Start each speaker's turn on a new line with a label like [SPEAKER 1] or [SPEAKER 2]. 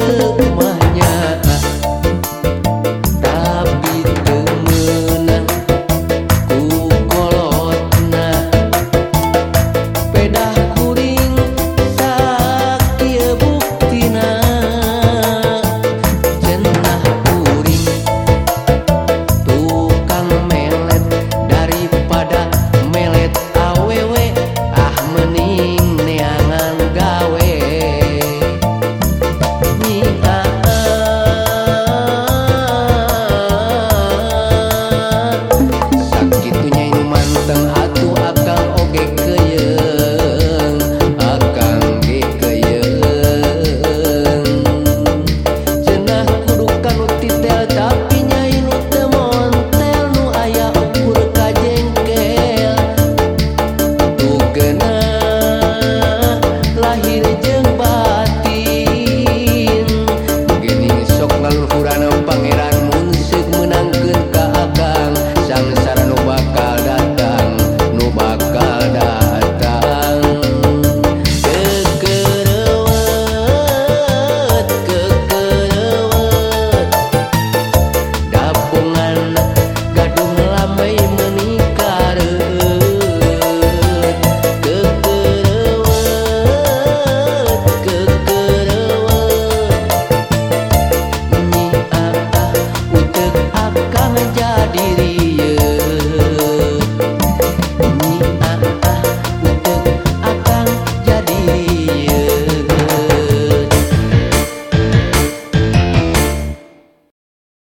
[SPEAKER 1] My.